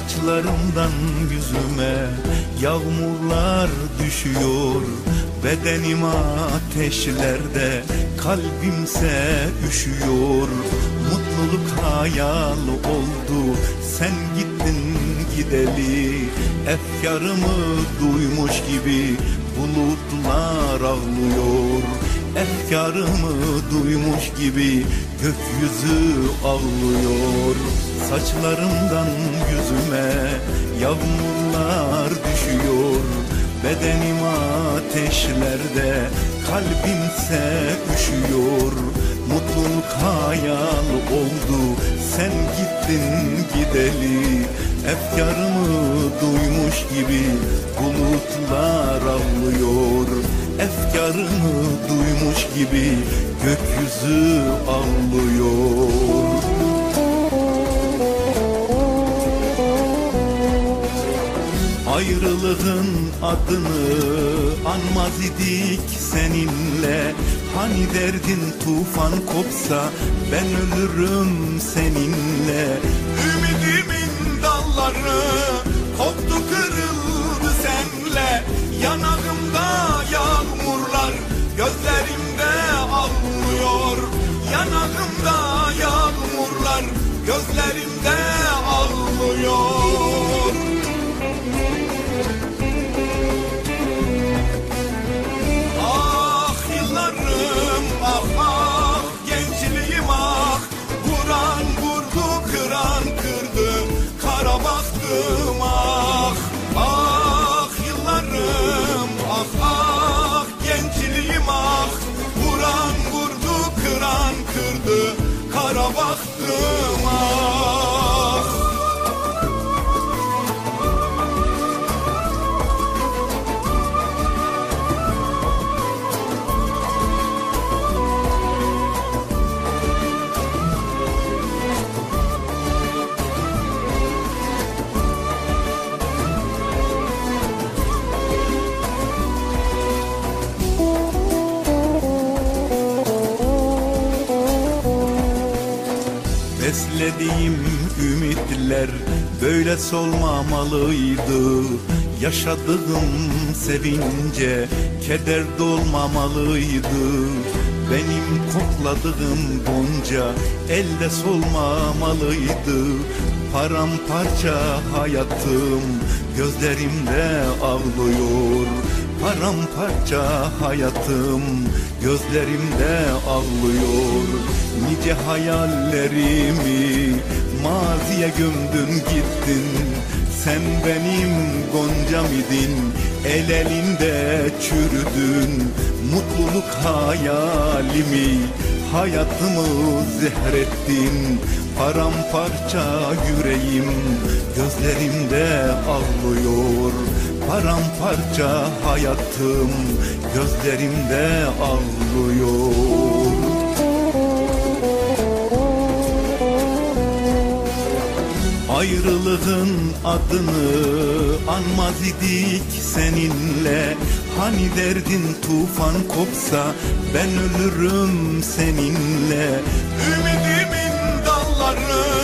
Saçlarımdan yüzüme yağmurlar düşüyor. Bedenim ateşlerde kalbimse üşüyor. Mutluluk hayal oldu sen gittin gideli. Efkarımı duymuş gibi bulutlar ağlıyor Efkarımı duymuş gibi gökyüzü ağlıyor Saçlarımdan yüzüme yağmurlar düşüyor. Bedenim ateşlerde kalbimse üşüyor. Mutluluk hayal oldu sen gittin gideli. Efkarımı duymuş gibi bulutlar ağlıyor Efkarımı duymuş gibi gökyüzü ağlıyor Ayrılığın adını anmaz idik seninle. Hani derdin tufan kopsa ben ölürüm seninle. Ümidimin dalları koptu kırıldı senle. Yanağımda Beslediğim ümitler böyle solmamalıydı. Yaşadığım sevince keder dolmamalıydı. Benim kokladığım gonca elde solmamalıydı. Paramparça hayatım gözlerimde ağlıyor Paramparça hayatım gözlerimde ağlıyor. Nice hayallerimi maziye gömdün gittin. Sen benim goncam idin el elinde çürüdün. Mutluluk hayalimi hayatımı zehrettin. Paramparça yüreğim gözlerimde ağlıyor Paramparça hayatım gözlerimde ağlıyor. Ayrılığın adını anmaz idik seninle. Hani derdin tufan kopsa ben ölürüm seninle. Ümidimin dalları